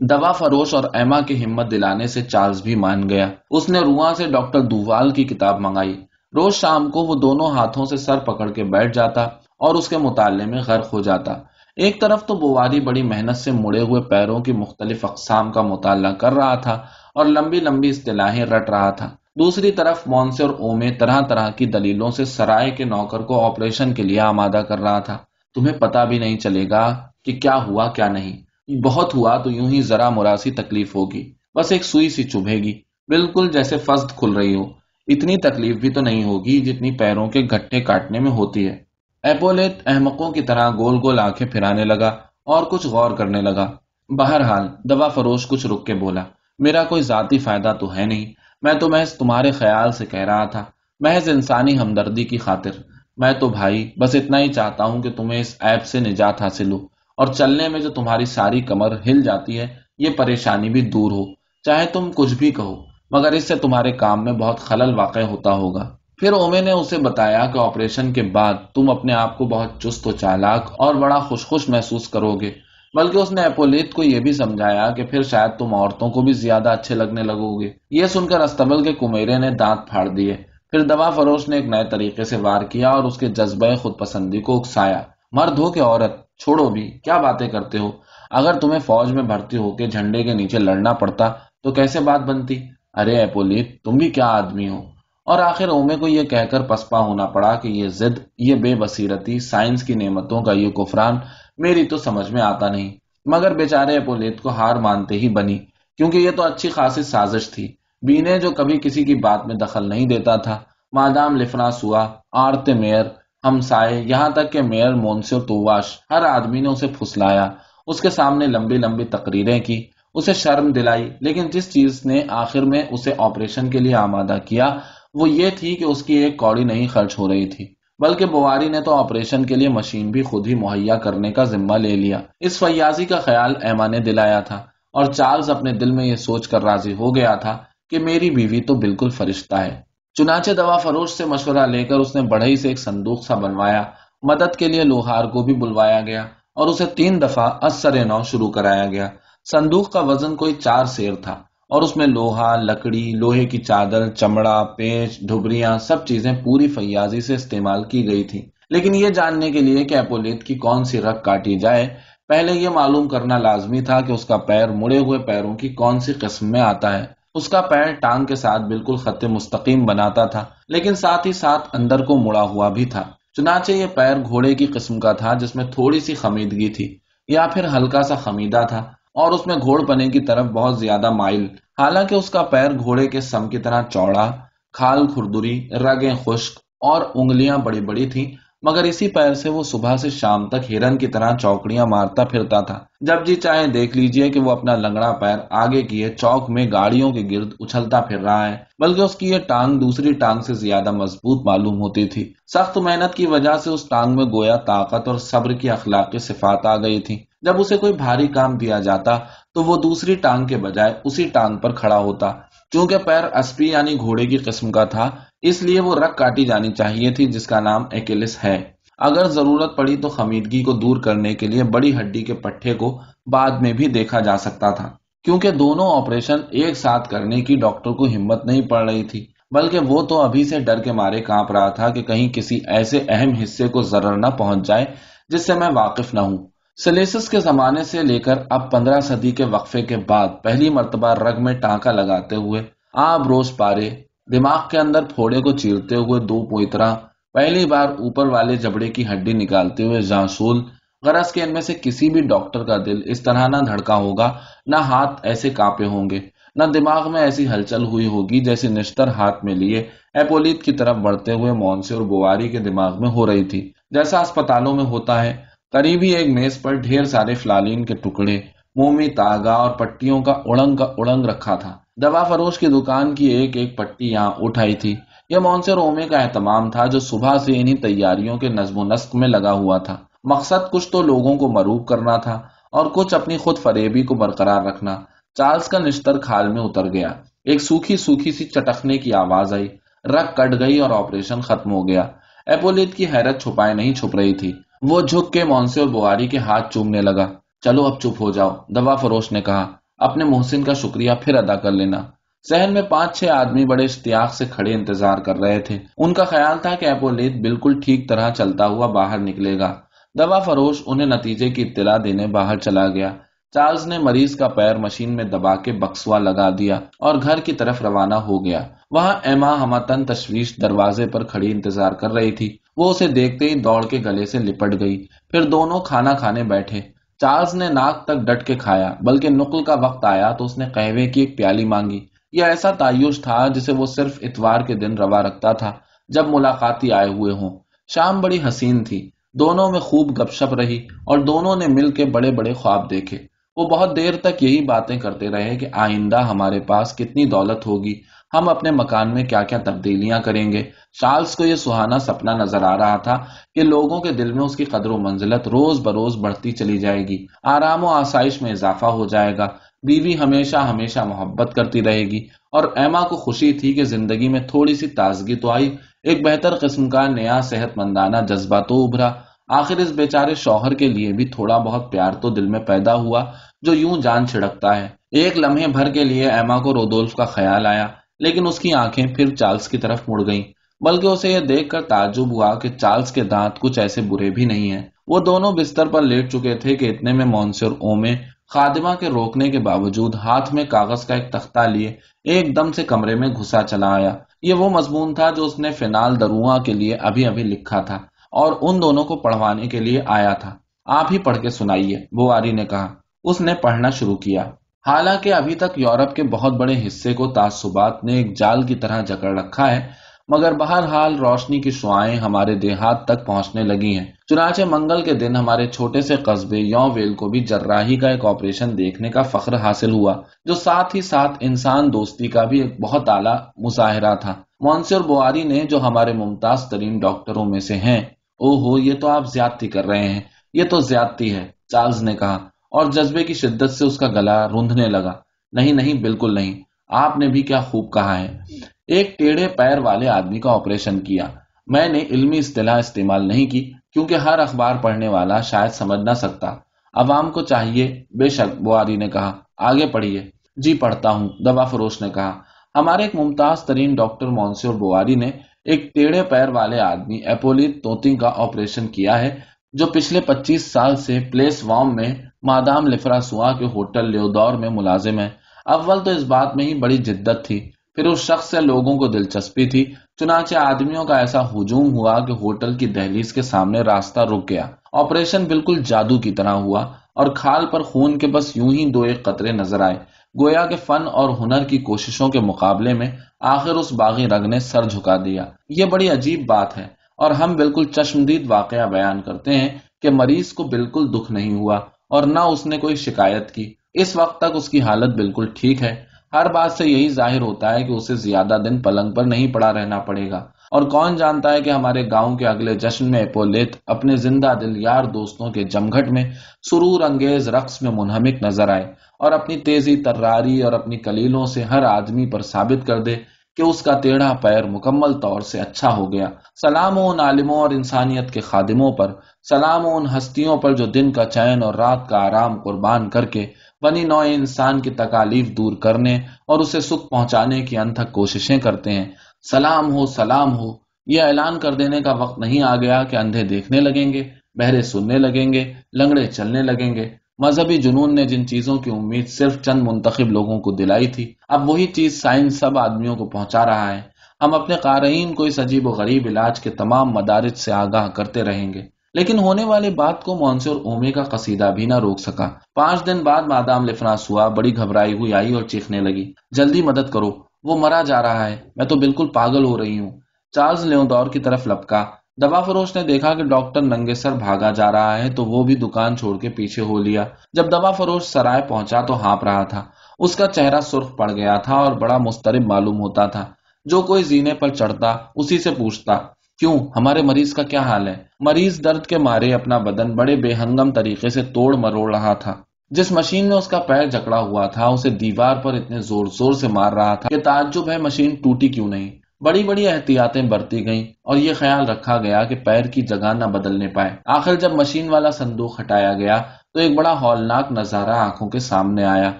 دوا فروش اور ایما کی ہمت دلانے سے چارلز بھی مان گیا۔ اس نے رواں سے ڈاکٹر دووال کی کتاب منگائی۔ روز شام کو وہ دونوں ہاتھوں سے سر پکڑ کے بیٹھ جاتا اور اس کے مطالعے میں غرق ہو جاتا۔ ایک طرف تو بواری بڑی محنت سے مڑے ہوئے پیروں کی مختلف اقسام کا مطالعہ کر رہا تھا اور لمبی لمبی اصطلاحیں رٹ رہا تھا۔ دوسری طرف مونسے اور اومے طرح طرح کی دلیلوں سے سرائے کے نوکر کو آپریشن کے لیے آمادہ کر رہا تھا۔ تمہیں پتا بھی نہیں چلے گا کہ کیا ہوا، کیا نہیں۔ بہت ہوا تو یوں ہی ذرا مراسی تکلیف ہوگی۔ بس ایک سوئی سی چبھے گی۔ بالکل جیسے فسد کھل رہی ہو۔ اتنی تکلیف بھی تو نہیں ہوگی جتنی پیروں کے گھٹے کاٹنے میں ہوتی ہے۔ ایپولیت احمقوں کی طرح گول گول آنکھیں پھرانے لگا اور کچھ غور کرنے لگا۔ بہرحال دوا فروش کچھ رک کے بولا، میرا کوئی ذاتی فائدہ تو ہے نہیں۔ میں تو محض تمہارے خیال سے کہہ رہا تھا، محض انسانی ہمدردی کی خاطر۔ میں تو بھائی، بس اتنا ہی چاہتا ہوں کہ تمہیں اس ایپ سے نجات حاصل ہو۔ اور چلنے میں جو تمہاری ساری کمر ہل جاتی ہے، یہ پریشانی بھی دور ہو۔ چاہے تم کچھ بھی کہو، مگر اس سے تمہارے کام میں بہت خلل واقع ہوتا ہوگا۔ پھر اومے نے اسے بتایا کہ آپریشن کے بعد تم اپنے آپ کو بہت چست و چالاک اور بڑا خوش خوش محسوس کرو گے۔ بلکہ اس نے اپولیت کو یہ بھی سمجھایا کہ پھر شاید تم عورتوں کو بھی زیادہ اچھے لگنے لگو گے۔ یہ سن کر استبل کے کمیرے نے دانت پھاڑ دیے۔ پھر دوا فروش نے ایک نئے طریقے سے وار کیا اور اس کے جذبہ خود پسندی کو اکسایا۔ مرد ہو کہ عورت چھوڑو بھی، کیا باتیں کرتے ہو؟ اگر تمہیں فوج میں بھرتی ہو کے جھنڈے کے نیچے لڑنا پڑتا، تو کیسے بات بنتی؟ ارے ایپولیت تم بھی کیا آدمی ہو؟ اور آخر اومے کو یہ کہہ کر پسپا ہونا پڑا کہ یہ زد یہ بے بصیرتی، سائنس کی نعمتوں کا یہ کفران میری تو سمجھ میں آتا نہیں۔ مگر بیچارے اپولیت کو ہار مانتے ہی بنی، کیونکہ یہ تو اچھی خاصی سازش تھی۔ بینے جو کبھی کسی کی بات میں دخل نہیں دیتا تھا، مادام لفنا سوا آرت میئر ہمسائے یہاں تک کہ میئر مونسی اور تواش ہر آدمی نے اسے پھسلایا۔ اس کے سامنے لمبی لمبی تقریریں کی، اسے شرم دلائی، لیکن جس چیز نے آخر میں اسے آپریشن کے لیے آمادہ کیا، وہ یہ تھی کہ اس کی ایک کوڑی نہیں خرچ ہو رہی تھی، بلکہ بواری نے تو آپریشن کے لیے مشین بھی خود ہی مہیا کرنے کا ذمہ لے لیا۔ اس فیاضی کا خیال ایما نے دلایا تھا، اور چارلز اپنے دل میں یہ سوچ کر راضی ہو گیا تھا کہ میری بیوی تو بالکل فرشتہ ہے۔ چنانچہ دوا فروش سے مشورہ لے کر اس نے بڑھئی سے ایک صندوق سا بنوایا۔ مدد کے لیے لوہار کو بھی بلوایا گیا اور اسے تین دفعہ اثر نو شروع کرایا گیا۔ صندوق کا وزن کوئی چار سیر تھا اور اس میں لوہا، لکڑی، لوہے کی چادر، چمڑا، پیچ، ڈھبریاں سب چیزیں پوری فیاضی سے استعمال کی گئی تھی لیکن یہ جاننے کے لیے کہ اپولیت کی کون سی رگ کاٹی جائے، پہلے یہ معلوم کرنا لازمی تھا کہ اس کا پیر مڑے ہوئے پیروں کی کون سی قسم میں آتا ہے۔ اس کا پیر ٹانگ کے ساتھ بالکل خط مستقیم بناتا تھا، لیکن ساتھ ہی ساتھ اندر کو مڑا ہوا بھی تھا۔ چنانچہ یہ پیر گھوڑے کی قسم کا تھا، جس میں تھوڑی سی خمیدگی تھی، یا پھر ہلکا سا خمیدہ تھا، اور اس میں گھوڑ پنے کی طرف بہت زیادہ مائل۔ حالانکہ اس کا پیر گھوڑے کے سم کی طرح چوڑا، کھال کھردری، رگیں خشک، اور انگلیاں بڑی بڑی تھیں مگر اسی پیر سے وہ صبح سے شام تک ہرن کی طرح چوکڑیاں مارتا پھرتا تھا۔ جب جی چاہے دیکھ لیجیے کہ وہ اپنا لنگڑا پیر آگے کیے چوک میں گاڑیوں کے گرد اچھلتا پھر رہا ہے، بلکہ اس کی یہ ٹانگ دوسری ٹانگ سے زیادہ مضبوط معلوم ہوتی تھی۔ سخت محنت کی وجہ سے اس ٹانگ میں گویا طاقت اور صبر کی اخلاقی صفات آ گئی تھی جب اسے کوئی بھاری کام دیا جاتا تو وہ دوسری ٹانگ کے بجائے اسی ٹانگ پر کھڑا ہوتا۔ چونکہ پیر اسپی یعنی گھوڑے کی قسم کا تھا، اس لیے وہ رگ کاٹی جانی چاہیے تھی، جس کا نام ایکلس ہے۔ اگر ضرورت پڑی تو خمیدگی کو دور کرنے کے لیے بڑی ہڈی کے پٹھے کو بعد میں بھی دیکھا جا سکتا تھا۔ کیونکہ دونوں آپریشن ایک ساتھ کرنے کی ڈاکٹر کو ہمت نہیں پڑ رہی تھی، بلکہ وہ تو ابھی سے ڈر کے مارے کانپ رہا تھا کہ کہیں کسی ایسے اہم حصے کو ضرر نہ پہنچ جائے، جس سے میں واقف نہ ہوں۔ سلیسس کے زمانے سے لے کر اب پندرہ صدی کے وقفے کے بعد پہلی مرتبہ رگ میں ٹانکا لگاتے ہوئے آب روز پارے، دماغ کے اندر پھوڑے کو چیرتے ہوئے دو پوئترا، پہلی بار اوپر والے جبڑے کی ہڈی نکالتے ہوئے جانسول غرض کے ان میں سے کسی بھی ڈاکٹر کا دل اس طرح نہ دھڑکا ہوگا، نہ ہاتھ ایسے کاپے ہوں گے، نہ دماغ میں ایسی ہلچل ہوئی ہوگی جیسے نشتر ہاتھ میں لیے ایپولیت کی طرف بڑھتے ہوئے مونسے اور بواری کے دماغ میں ہو رہی تھی۔ جیسا اسپتالوں میں ہوتا ہے قریبی ایک میز پر ڈھیر سارے فلالین کے ٹکڑے، مومی تاگا اور پٹیوں کا اڑنگ کا اڑنگ رکھا تھا۔ دوا فروش کی دکان کی ایک ایک پٹی یہاں اٹھائی تھی۔ یہ مونسر اومے کا اہتمام تھا جو صبح سے انہی تیاریوں کے نظم و نسق میں لگا ہوا تھا۔ مقصد کچھ تو لوگوں کو مروب کرنا تھا اور کچھ اپنی خود فریبی کو برقرار رکھنا۔ چارلز کا نشتر کھال میں اتر گیا۔ ایک سوکھی سوکھی سی چٹکنے کی آواز آئی۔ رگ کٹ گئی اور آپریشن ختم ہو گیا۔ ایپولیت کی حیرت چھپائے نہیں چھپ رہی تھی۔ وہ جھک کے مونسے اور بواری کے ہاتھ چومنے لگا۔ چلو اب چپ ہو جاؤ، دوا فروش نے کہا۔ اپنے محسن کا شکریہ پھر ادا کر لینا۔ سہن میں پانچ چھ آدمی بڑے اشتیاق سے کھڑے انتظار کر رہے تھے۔ ان کا خیال تھا کہ ایپولیت بالکل ٹھیک طرح چلتا ہوا باہر نکلے گا۔ دوا فروش انہیں نتیجے کی اطلاع دینے باہر چلا گیا۔ چارلز نے مریض کا پیر مشین میں دبا کے بکسوا لگا دیا اور گھر کی طرف روانہ ہو گیا۔ وہاں ایما ہمتن تشویش دروازے پر کھڑی انتظار کر رہی تھی۔ وہ اسے دیکھتے ہی دوڑ کے گلے سے لپٹ گئی۔ پھر دونوں کھانا کھانے بیٹھے۔ چارلز نے ناک تک ڈٹ کے کھایا، بلکہ نقل کا وقت آیا تو اس نے قہوے کی ایک پیالی مانگی۔ یہ ایسا تعیش تھا جسے وہ صرف اتوار کے دن روا رکھتا تھا جب ملاقاتی آئے ہوئے ہوں۔ شام بڑی حسین تھی۔ دونوں میں خوب گپ شپ رہی اور دونوں نے مل کے بڑے بڑے خواب دیکھے۔ وہ بہت دیر تک یہی باتیں کرتے رہے کہ آئندہ ہمارے پاس کتنی دولت ہوگی۔ ہم اپنے مکان میں کیا کیا تبدیلیاں کریں گے۔ چارلز کو یہ سہانا سپنا نظر آ رہا تھا کہ لوگوں کے دل میں اس کی قدر و منزلت روز بروز بڑھتی چلی جائے گی۔ آرام و آسائش میں اضافہ ہو جائے گا۔ بیوی ہمیشہ ہمیشہ محبت کرتی رہے گی اور ایما کو خوشی تھی کہ زندگی میں تھوڑی سی تازگی تو آئی۔ ایک بہتر قسم کا نیا صحت مندانہ جذبہ تو ابھرا۔ آخر اس بیچارے شوہر کے لیے بھی تھوڑا بہت پیار تو دل میں پیدا ہوا جو یوں جان چھڑکتا ہے۔ ایک لمحے بھر کے لیے ایما کو رودولف کا خیال آیا۔ لیکن اس کی آنکھیں پھر چارلز کی طرف مڑ گئیں۔ بلکہ اسے یہ دیکھ کر تعجب ہوا کہ چارلز کے دانت کچھ ایسے برے بھی نہیں ہیں۔ وہ دونوں بستر پر لیٹ چکے تھے کہ اتنے میں مونسر اومے خادمہ کے روکنے کے باوجود ہاتھ میں کاغذ کا ایک تختہ لیے ایک دم سے کمرے میں گھسا چلا آیا۔ یہ وہ مضمون تھا جو اس نے فینال دروا کے لیے ابھی ابھی لکھا تھا اور ان دونوں کو پڑھوانے کے لیے آیا تھا۔ آپ ہی پڑھ کے سنائیے، بواری نے کہا۔ اس نے پڑھنا شروع کیا۔ حالانکہ ابھی تک یورپ کے بہت بڑے حصے کو تعصبات نے ایک جال کی طرح جکڑ رکھا ہے، مگر بہرحال روشنی کی شعائیں ہمارے دیہات تک پہنچنے لگی ہیں۔ چنانچہ منگل کے دن ہمارے چھوٹے سے قصبے یو ویل کو بھی جراحی کا ایک آپریشن دیکھنے کا فخر حاصل ہوا، جو ساتھ ہی ساتھ انسان دوستی کا بھی ایک بہت اعلیٰ مظاہرہ تھا۔ مونسر بواری نے، جو ہمارے ممتاز ترین ڈاکٹروں میں سے ہیں او ہو، یہ تو آپ زیادتی کر رہے ہیں، یہ تو زیادتی ہے، چارلز نے کہا۔ اور جذبے کی شدت سے اس کا گلا روندنے لگا۔ نہیں نہیں، بالکل نہیں۔ آپ نے بھی کیا خوب کہا ہے۔ ایک ٹیڑھے پیر والے آدمی کا آپریشن کیا۔ میں نے علمی اصطلاح استعمال نہیں کی، کیونکہ ہر اخبار پڑھنے والا شاید سمجھ نہ سکتا۔ عوام کو چاہیے، بے شک بواری نے کہا۔ آگے پڑھیے۔ جی پڑھتا ہوں، دوا فروش نے کہا۔ ہمارے ایک ممتاز ترین ڈاکٹر مونسور بواری نے ایک ٹیڑھے پیر والے آدمی ایپولیت توتی کا آپریشن کیا ہے، جو پچھلے پچیس سال سے پلیس وام میں مادام لفرا سوا کے ہوٹل لیودور میں ملازم ہے اول تو اس بات میں ہی بڑی جدت تھی۔ پھر اس شخص سے لوگوں کو دلچسپی تھی۔ چنانچہ آدمیوں کا ایسا ہجوم ہوا کہ ہوٹل کی دہلیز کے سامنے راستہ رک گیا۔ آپریشن بالکل جادو کی طرح ہوا اور کھال پر خون کے بس یوں ہی دو ایک قطرے نظر آئے۔ گویا کے فن اور ہنر کی کوششوں کے مقابلے میں آخر اس باغی رگ نے سر جھکا دیا۔ یہ بڑی عجیب بات ہے اور ہم بالکل چشمدید واقعہ بیان کرتے ہیں کہ مریض کو بالکل دکھ نہیں ہوا۔ اور نہ اس نے کوئی شکایت کی۔ اس وقت تک اس کی حالت بالکل ٹھیک ہے۔ ہر بات سے یہی ظاہر ہوتا ہے کہ اسے زیادہ دن پلنگ پر نہیں پڑا رہنا پڑے گا۔ اور کون جانتا ہے کہ ہمارے گاؤں کے اگلے جشن میں اپولیت اپنے زندہ دل یار دوستوں کے جمگھٹ میں سرور انگیز رقص میں منہمک نظر آئے اور اپنی تیزی تراری اور اپنی کلیلوں سے ہر آدمی پر ثابت کر دے کہ اس کا ٹیڑھا پیر مکمل طور سے اچھا ہو گیا۔ سلام ان عالموں اور انسانیت کے خادموں پر، سلام و ان ہستیوں پر جو دن کا چین اور رات کا آرام قربان کر کے بنی نو انسان کی تکالیف دور کرنے اور اسے سکھ پہنچانے کی انتھک کوششیں کرتے ہیں۔ سلام ہو سلام ہو، یہ اعلان کر دینے کا وقت نہیں آ گیا کہ اندھے دیکھنے لگیں گے، بہرے سننے لگیں گے، لنگڑے چلنے لگیں گے۔ مذہبی جنون نے جن چیزوں کی امید صرف چند منتخب لوگوں کو دلائی تھی، اب وہی چیز سائنس سب آدمیوں کو پہنچا رہا ہے۔ ہم اپنے قارئین کو اس عجیب و غریب علاج کے تمام مدارج سے آگاہ کرتے رہیں گے۔ لیکن ہونے والی بات کو مونسور اومے کا قصیدہ بھی نہ روک سکا۔ پانچ دن بعد مادام لفناس ہوا، بڑی گھبرائی ہوئی، آئی اور چیخنے لگی۔ جلدی مدد کرو، وہ مرا جا رہا ہے، میں تو بالکل پاگل ہو رہی ہوں۔ چارلز لیون دور کی طرف لپکا۔ دوا فروش نے دیکھا کہ ڈاکٹر ننگے سر بھاگا جا رہا ہے تو وہ بھی دکان چھوڑ کے پیچھے ہو لیا۔ جب دوا فروش سرائے پہنچا تو ہانپ رہا تھا۔ اس کا چہرہ سرخ پڑ گیا تھا اور بڑا مسترب معلوم ہوتا تھا۔ جو کوئی زینے پر چڑھتا، اسی سے پوچھتا، کیوں، ہمارے مریض کا کیا حال ہے؟ مریض درد کے مارے اپنا بدن بڑے بے ہنگم طریقے سے توڑ مروڑ رہا تھا۔ جس مشین میں اس کا پیر جکڑا ہوا تھا، اسے دیوار پر اتنے زور زور سے مار رہا تھا کہ تعجب ہے مشین ٹوٹی کیوں نہیں۔ بڑی بڑی احتیاطیں برتی گئیں اور یہ خیال رکھا گیا کہ پیر کی جگہ نہ بدلنے پائے۔ آخر جب مشین والا صندوق ہٹایا گیا تو ایک بڑا ہولناک نظارہ آنکھوں کے سامنے آیا۔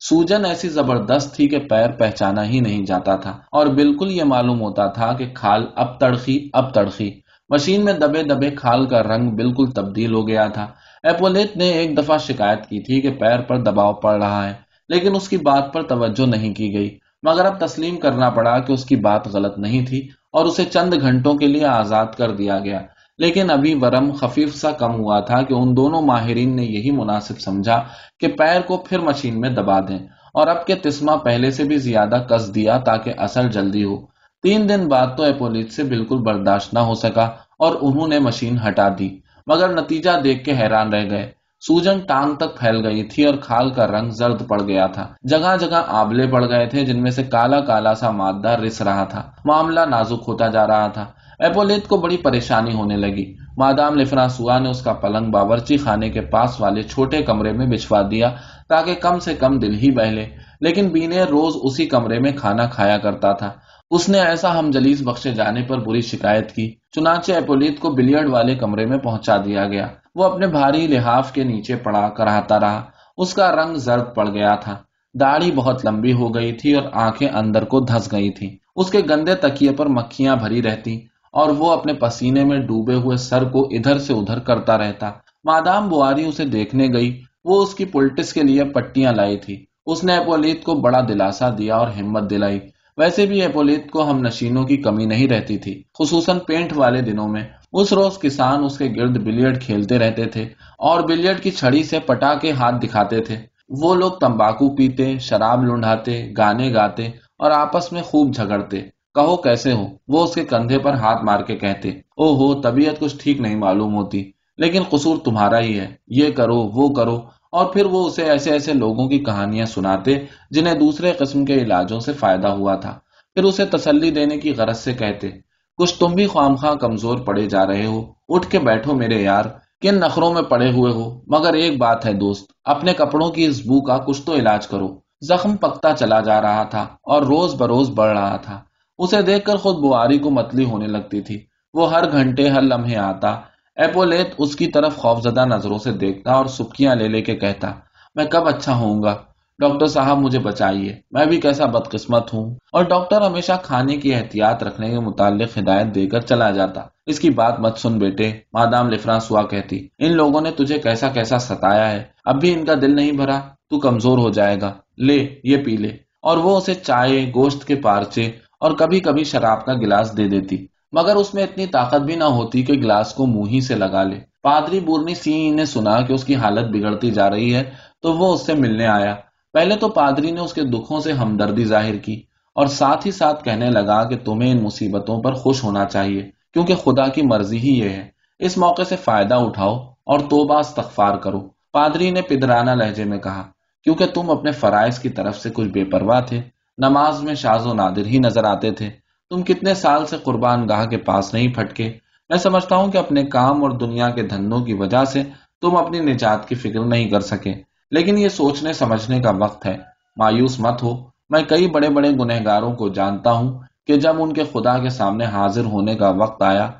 سوجن ایسی زبردست تھی کہ پیر پہچانا ہی نہیں جاتا تھا اور بالکل یہ معلوم ہوتا تھا کہ کھال اب تڑخی اب تڑخی۔ مشین میں دبے دبے کھال کا رنگ بالکل تبدیل ہو گیا تھا۔ ایپولیت نے ایک دفعہ شکایت کی تھی کہ پیر پر دباؤ پڑ رہا ہے، لیکن اس کی بات پر توجہ نہیں کی گئی۔ مگر اب تسلیم کرنا پڑا کہ اس کی بات غلط نہیں تھی اور اسے چند گھنٹوں کے لیے آزاد کر دیا گیا۔ لیکن ابھی ورم خفیف سا کم ہوا تھا کہ ان دونوں ماہرین نے یہی مناسب سمجھا کہ پیر کو پھر مشین میں دبا دیں اور اب کے تسما پہلے سے بھی زیادہ کس دیا تاکہ اثر جلدی ہو۔ تین دن بعد تو اپولیت سے بالکل برداشت نہ ہو سکا اور انہوں نے مشین ہٹا دی، مگر نتیجہ دیکھ کے حیران رہ گئے۔ سوجن ٹانگ تک پھیل گئی تھی اور کھال کا رنگ زرد پڑ گیا تھا۔ جگہ جگہ آبلے پڑ گئے تھے جن میں سے کالا کالا سا مادہ رس رہا تھا۔ معاملہ نازک ہوتا جا رہا تھا۔ ایپولیت کو بڑی پریشانی ہونے لگی۔ مادام لفرا سوا نے اس کا پلنگ باورچی خانے کے پاس والے چھوٹے کمرے میں بچھوا دیا تاکہ کم سے کم دل ہی بہلے۔ لیکن بینے روز اسی کمرے میں کھانا کھایا کرتا تھا۔ اس نے ایسا ہم جلیس بخشے جانے پر بری شکایت کی۔ چنانچہ ایپولیت کو بلیئرڈ والے کمرے میں پہنچا دیا گیا۔ وہ اپنے بھاری لحاف کے نیچے پڑا کراتا رہا۔ اس کا رنگ زرد پڑ گیا تھا۔ داڑھی بہت لمبی ہو گئی تھی اور آنکھیں اندر کو دھس گئی تھی اس کے گندے تکیے پر مکھیاں بھری رہتی اور وہ اپنے پسینے میں ڈوبے ہوئے سر کو ادھر سے ادھر کرتا رہتا۔ مادام بواری اسے دیکھنے گئی۔ وہ اس کی پلٹس کے لیے پٹیاں لائی تھی۔ اس نے اپولیت کو بڑا دلاسا دیا اور ہمت دلائی۔ ویسے بھی اپولیت کو ہم نشینوں کی کمی نہیں رہتی تھی، خصوصاً پینٹ والے دنوں میں۔ اس روز کسان اس کے گرد بلیئرڈ کھیلتے رہتے تھے اور بلیئرڈ کی چھڑی سے پٹا کے ہاتھ دکھاتے تھے۔ وہ لوگ تمباکو پیتے، شراب لنڈاتے گانے گاتے اور آپس میں خوب جھگڑتے۔ کہو کیسے ہو؟ وہ اس کے کندھے پر ہاتھ مار کے کہتے او ہو طبیعت کچھ ٹھیک نہیں معلوم ہوتی، لیکن قصور تمہارا ہی ہے۔ یہ کرو، وہ کرو۔ اور پھر وہ اسے ایسے ایسے لوگوں کی کہانیاں سناتے جنہیں دوسرے قسم کے علاجوں سے فائدہ ہوا تھا۔ پھر اسے تسلی دینے کی غرض سے کہتے کچھ تم بھی خواہ کمزور پڑے جا رہے ہو۔ اٹھ کے بیٹھو میرے یار، کن نخروں میں پڑے ہوئے ہو۔ مگر ایک بات ہے دوست، اپنے کپڑوں کی اس بو کا کچھ تو علاج کرو۔ زخم پکتا چلا جا رہا تھا اور روز بروز بڑھ رہا تھا۔ اسے دیکھ کر خود بواری کو متلی ہونے لگتی تھی۔ وہ ہر گھنٹے ہر لمحے آتا ایپولیت اس کی طرف خوفزدہ نظروں سے دیکھتا اور سبکیاں لے لے کے کہتا، میں کب اچھا ہوں گا؟ ڈاکٹر صاحب مجھے بچائیے۔ میں بھی کیسا بدقسمت ہوں۔ اور ڈاکٹر ہمیشہ کھانے کی احتیاط رکھنے کے متعلق ہدایت دے کر چلا جاتا۔ اس کی بات مت سن بیٹے، مادام لفران کہتی، ان لوگوں نے تجھے کیسا کیسا ستایا ہے؟ اب بھی ان کا دل نہیں بھرا، تو کمزور ہو جائے گا۔ لے، یہ پی لے۔ اور وہ اسے چائے، گوشت کے پارچے اور کبھی کبھی شراب کا گلاس دے دیتی۔ مگر اس میں اتنی طاقت بھی نہ ہوتی کہ گلاس کو منہ ہی سے لگا لے۔ پادری بورنی سی نے سنا کہ اس کی حالت بگڑتی جا رہی ہے، تو وہ اس سے ملنے آیا۔ پہلے تو پادری نے اس کے دکھوں سے ہمدردی ظاہر کی اور ساتھ ہی ساتھ کہنے لگا کہ تمہیں ان مصیبتوں پر خوش ہونا چاہیے، کیونکہ خدا کی مرضی ہی یہ ہے۔ اس موقع سے فائدہ اٹھاؤ اور توبہ استغفار کرو۔ پادری نے پدرانہ لہجے میں کہا، کیونکہ تم اپنے فرائض کی طرف سے کچھ بے پرواہ تھے، نماز میں شاز و نادر ہی نظر آتے تھے۔ تم کتنے سال سے قربان گاہ کے پاس نہیں پھٹکے۔ میں سمجھتا ہوں کہ اپنے کام اور دنیا کے دھندوں کی وجہ سے تم اپنی نجات کی فکر نہیں کر سکے۔ لیکن یہ سوچنے سمجھنے کا وقت ہے۔ مایوس مت ہو۔ میں کئی بڑے بڑے گنہگاروں کو جانتا ہوں کہ جب ان کے خدا کے سامنے حاضر ہونے کا وقت آیا،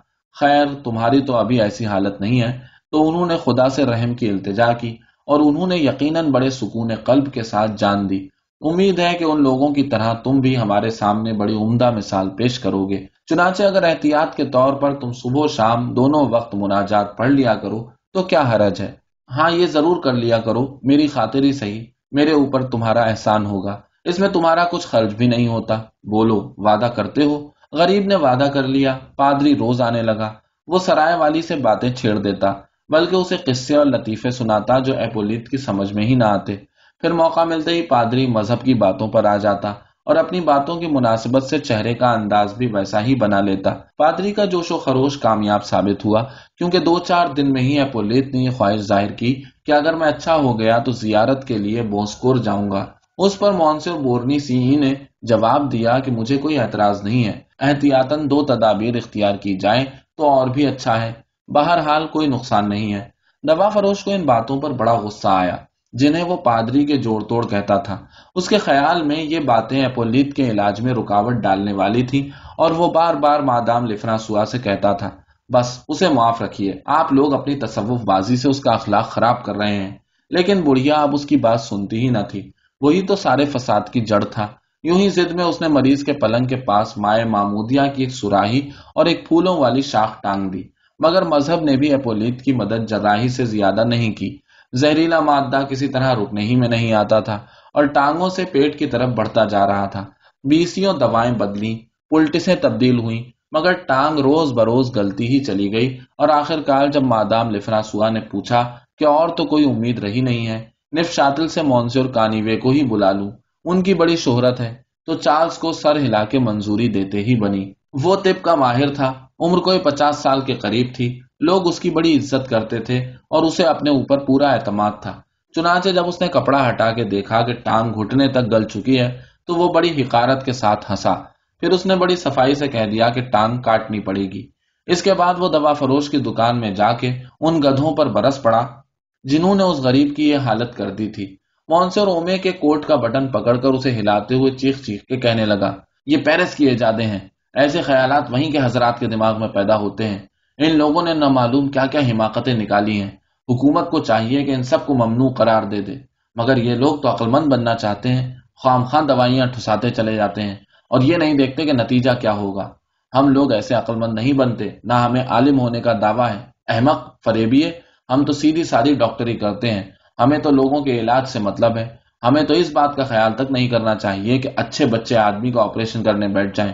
خیر، تمہاری تو ابھی ایسی حالت نہیں ہے۔ تو انہوں نے خدا سے رحم کی التجا کی اور انہوں نے یقیناً بڑے سکون قلب کے ساتھ جان دی۔ امید ہے کہ ان لوگوں کی طرح تم بھی ہمارے سامنے بڑی عمدہ مثال پیش کرو گے۔ چنانچہ اگر احتیاط کے طور پر تم صبح و شام دونوں وقت مناجات پڑھ لیا کرو، تو کیا حرج ہے؟ ہاں یہ ضرور کر لیا کرو۔ میری خاطر ہی صحیح۔ میرے اوپر تمہارا احسان ہوگا۔ اس میں تمہارا کچھ خرچ بھی نہیں ہوتا۔ بولو، وعدہ کرتے ہو؟ غریب نے وعدہ کر لیا۔ پادری روز آنے لگا۔ وہ سرائے والی سے باتیں چھیڑ دیتا، بلکہ اسے قصے اور لطیفے سناتا جو ایپولیت کی سمجھ میں ہی نہ آتے۔ پھر موقع ملتے ہی پادری مذہب کی باتوں پر آ جاتا۔ اور اپنی باتوں کی مناسبت سے چہرے کا انداز بھی ویسا ہی بنا لیتا۔ پادری کا جوش و خروش کامیاب ثابت ہوا، کیونکہ دو چار دن میں ہی اپولیت نے یہ خواہش ظاہر کی کہ اگر میں اچھا ہو گیا تو زیارت کے لیے بوسکور جاؤں گا۔ اس پر مونسر بورنی سی نے جواب دیا کہ مجھے کوئی اعتراض نہیں ہے۔ احتیاطاً دو تدابیر اختیار کی جائیں تو اور بھی اچھا ہے۔ بہرحال کوئی نقصان نہیں ہے۔ دوا فروش کو ان باتوں پر بڑا غصہ آیا۔ جنہیں وہ پادری کے جوڑ توڑ کہتا تھا۔ اس کے خیال میں یہ باتیں اپولیت کے علاج میں رکاوٹ ڈالنے والی تھی اور وہ بار بار مادام لفنا سوا سے کہتا تھا، بس اسے معاف رکھیے، آپ لوگ اپنی تصوف بازی سے اس کا اخلاق خراب کر رہے ہیں۔ لیکن بڑھیا اب اس کی بات سنتی ہی نہ تھی۔ وہی تو سارے فساد کی جڑ تھا۔ یوں ہی زد میں اس نے مریض کے پلنگ کے پاس مائع معمودیا کی ایک سراہی اور ایک پھولوں والی شاخ ٹانگ دی۔ مگر مذہب نے بھی اپولیت کی مدد جراحی سے زیادہ نہیں کی۔ زہریلا مادہ کسی طرح رکنے ہی میں نہیں آتا تھا اور ٹانگوں سے پیٹ کی طرف بڑھتا جا رہا تھا۔ بیسیوں دوائیں بدلی پلٹسیں تبدیل ہوئیں، مگر ٹانگ روز بروز گلتی ہی چلی گئی اور آخر کار جب مادام لفرا سوا نے پوچھا کہ اور تو کوئی امید رہی نہیں ہے، نف شاتل سے مونسور کانیوے کو ہی بلا لوں۔ ان کی بڑی شہرت ہے، تو چارلز کو سر ہلا کے منظوری دیتے ہی بنی۔ وہ طب کا ماہر تھا، عمر کوئی پچاس سال کے قریب تھی۔ لوگ اس کی بڑی عزت کرتے تھے اور اسے اپنے اوپر پورا اعتماد تھا۔ چنانچہ جب اس نے کپڑا ہٹا کے دیکھا کہ ٹانگ گھٹنے تک گل چکی ہے، تو وہ بڑی حکارت کے ساتھ ہنسا۔ پھر اس نے بڑی صفائی سے کہہ دیا کہ ٹانگ کاٹنی پڑے گی۔ اس کے بعد وہ دوا فروش کی دکان میں جا کے ان گدھوں پر برس پڑا، جنہوں نے اس غریب کی یہ حالت کر دی تھی۔ مونسر اومے کے کوٹ کا بٹن پکڑ کر اسے ہلاتے ہوئے چیخ چیخ کے کہنے لگا، یہ پیرس کی ایجادیں ہیں۔ ایسے خیالات وہیں کے حضرات کے دماغ میں پیدا ہوتے ہیں۔ ان لوگوں نے نہ معلوم کیا کیا حماقتیں نکالی ہیں۔ حکومت کو چاہیے کہ ان سب کو ممنوع قرار دے دے۔ مگر یہ لوگ تو عقل مند بننا چاہتے ہیں، خام خواہ دوائیاں ٹھساتے چلے جاتے ہیں اور یہ نہیں دیکھتے کہ نتیجہ کیا ہوگا۔ ہم لوگ ایسے عقل مند نہیں بنتے، نہ ہمیں عالم ہونے کا دعویٰ ہے۔ احمق فریبیے ہم تو سیدھی ساری ڈاکٹری کرتے ہیں۔ ہمیں تو لوگوں کے علاج سے مطلب ہے۔ ہمیں تو اس بات کا خیال تک نہیں کرنا چاہیے کہ اچھے بچے آدمی کو آپریشن کرنے بیٹھ جائیں۔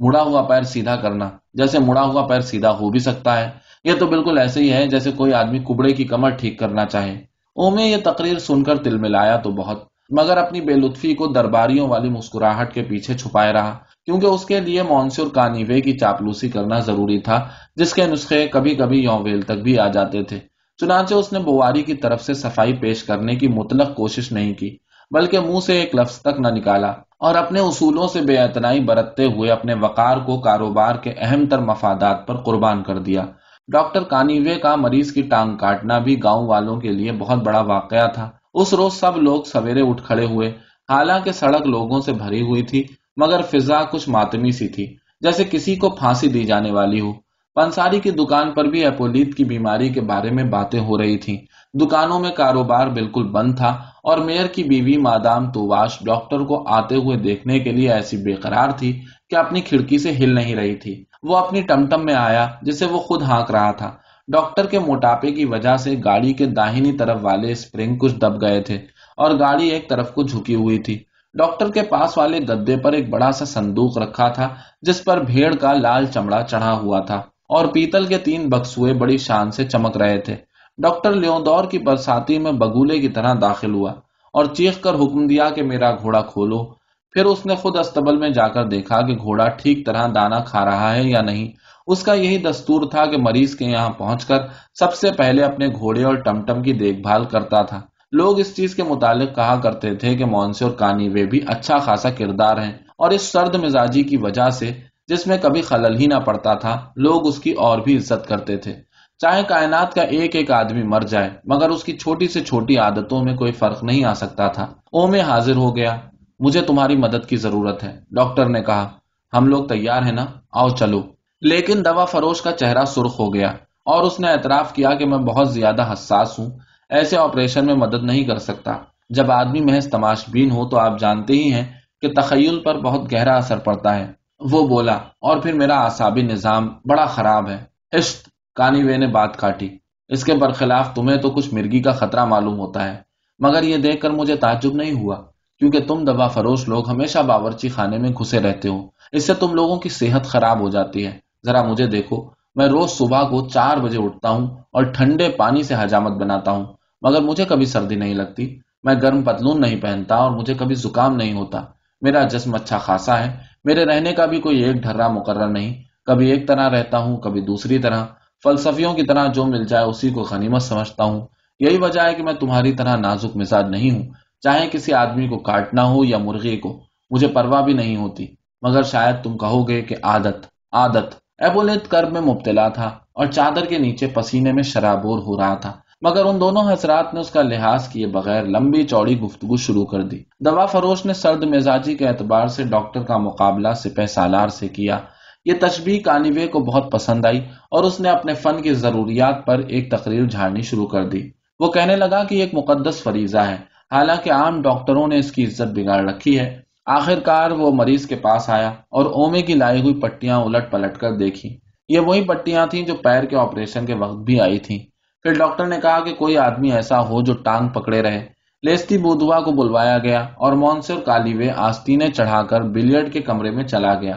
مڑا ہوا پیر سیدھا کرنا۔ جیسے مڑا ہوا پیر سیدھا ہو بھی سکتا ہے، یہ تو بالکل ایسے ہی ہے جیسے کوئی آدمی کبڑے کی کمر ٹھیک کرنا چاہے۔ اومے یہ تقریر سن کر تل ملایا تو بہت، مگر اپنی بے لطفی کو درباریوں والی مسکراہٹ کے پیچھے چھپائے رہا، کیونکہ اس کے لیے مونسور کانیوے کی چاپلوسی کرنا ضروری تھا، جس کے نسخے کبھی کبھی یوویل تک بھی آ جاتے تھے۔ چنانچہ اس نے بواری کی طرف سے صفائی پیش کرنے کی مطلق کوشش نہیں کی، بلکہ منہ سے ایک لفظ تک نہ نکالا۔ اور اپنے اصولوں سے بے اعتنائی برتتے ہوئے اپنے وقار کو کاروبار کے اہم تر مفادات پر قربان کر دیا۔ ڈاکٹر کانیوے کا مریض کی ٹانگ کاٹنا بھی گاؤں والوں کے لیے بہت بڑا واقعہ تھا۔ اس روز سب لوگ سویرے اٹھ کھڑے ہوئے۔ حالانکہ سڑک لوگوں سے بھری ہوئی تھی، مگر فضا کچھ ماتمی سی تھی، جیسے کسی کو پھانسی دی جانے والی ہو۔ پنساری کی دکان پر بھی اپولیت کی بیماری کے بارے میں باتیں ہو رہی تھی دکانوں میں کاروبار بالکل بند تھا۔ اور میئر کی بیوی مادام تواش ڈاکٹر کو آتے ہوئے دیکھنے کے لیے ایسی بے قرار تھی کہ اپنی کھڑکی سے ہل نہیں رہی تھی۔ وہ اپنی ٹمٹم میں آیا جسے وہ خود ہانک رہا تھا۔ ڈاکٹر کے موٹاپے کی وجہ سے گاڑی کے داہنی طرف والے اسپرنگ کچھ دب گئے تھے اور گاڑی ایک طرف کو جھکی ہوئی تھی۔ ڈاکٹر کے پاس والے گدے پر ایک بڑا سا صندوق رکھا تھا جس پر بھیڑ کا لال چمڑا چڑھا ہوا تھا اور پیتل کے تین بکسوئے بڑی شان سے چمک رہے تھے۔ ڈاکٹر لیودور کی برساتی میں بگولے کی طرح داخل ہوا اور چیخ کر حکم دیا کہ میرا گھوڑا کھولو۔ پھر اس نے خود استبل میں جا کر دیکھا کہ گھوڑا ٹھیک طرح دانا کھا رہا ہے یا نہیں۔ اس کا یہی دستور تھا کہ مریض کے یہاں پہنچ کر سب سے پہلے اپنے گھوڑے اور ٹمٹم کی دیکھ بھال کرتا تھا۔ لوگ اس چیز کے متعلق کہا کرتے تھے کہ مونسی اور کانی وے بھی اچھا خاصا کردار ہیں اور اس سرد مزاجی کی وجہ سے جس میں کبھی خلل ہی نہ پڑتا تھا، لوگ اس کی اور بھی عزت کرتے تھے۔ چاہے کائنات کا ایک ایک آدمی مر جائے، مگر اس کی چھوٹی سے چھوٹی عادتوں میں کوئی فرق نہیں آ سکتا تھا۔ او میں حاضر ہو گیا۔ مجھے تمہاری مدد کی ضرورت ہے۔ ڈاکٹر نے کہا، ہم لوگ تیار ہیں نا؟ آؤ چلو۔ لیکن دوا فروش کا چہرہ سرخ ہو گیا اور اس نے اعتراف کیا کہ میں بہت زیادہ حساس ہوں۔ ایسے آپریشن میں مدد نہیں کر سکتا۔ جب آدمی محض تماش بین ہو تو آپ جانتے ہی ہیں کہ تخیل پر بہت گہرا اثر پڑتا ہے۔ وہ بولا، اور پھر میرا آسابی نظام بڑا خراب ہے۔ عشت کانی وے نے بات کاٹی۔ اس کے برخلاف تمہیں تو کچھ مرگی کا خطرہ معلوم ہوتا ہے، مگر یہ دیکھ کر مجھے تعجب نہیں ہوا، کیونکہ تم دوا فروش لوگ ہمیشہ باورچی خانے میں گھسے رہتے ہو۔ اس سے تم لوگوں کی صحت خراب ہو جاتی ہے۔ ذرا مجھے دیکھو، میں روز صبح کو چار بجے اٹھتا ہوں اور ٹھنڈے پانی سے حجامت بناتا ہوں، مگر مجھے کبھی سردی نہیں لگتی۔ میں گرم پتلون نہیں پہنتا اور مجھے کبھی زکام نہیں ہوتا۔ میرا جسم اچھا خاصا ہے، میرے رہنے کا بھی کوئی ایک ڈھرا مقرر نہیں۔ کبھی ایک طرح رہتا ہوں، کبھی دوسری طرح۔ فلسفیوں کی طرح جو مل جائے اسی کو غنیمت سمجھتا ہوں۔ یہی وجہ ہے کہ میں تمہاری طرح نازک مزاج نہیں ہوں۔ چاہے کسی آدمی کو کاٹنا ہو یا مرغی کو، مجھے پرواہ بھی نہیں ہوتی۔ مگر شاید تم کہو گے کہ عادت عادت۔ ایبولیت کرب میں مبتلا تھا اور چادر کے نیچے پسینے میں شرابور ہو رہا تھا۔ مگر ان دونوں حضرات نے اس کا لحاظ کیے بغیر لمبی چوڑی گفتگو شروع کر دی۔ دوا فروش نے سرد مزاجی کے اعتبار سے ڈاکٹر کا مقابلہ سپہ سالار سے کیا۔ یہ تشبیح کانوے کو بہت پسند آئی اور اس نے اپنے فن کی ضروریات پر ایک تقریر جھاڑنی شروع کر دی۔ وہ کہنے لگا کہ ایک مقدس فریضہ ہے۔ حالانکہ عام ڈاکٹروں نے اس کی عزت بگاڑ رکھی ہے۔ آخر کار وہ مریض کے پاس آیا اور اومے کی لائی ہوئی پٹیاں الٹ پلٹ کر دیکھی۔ یہ وہی پٹیاں تھیں جو پیر کے آپریشن کے وقت بھی آئی تھیں۔ پھر ڈاکٹر نے کہا کہ کوئی آدمی ایسا ہو جو ٹانگ پکڑے رہے۔ لیستی بودوا کو بلوایا گیا اور مونسر کالی وے آستینے چڑھا کر بلیئرڈ کے کمرے میں چلا گیا۔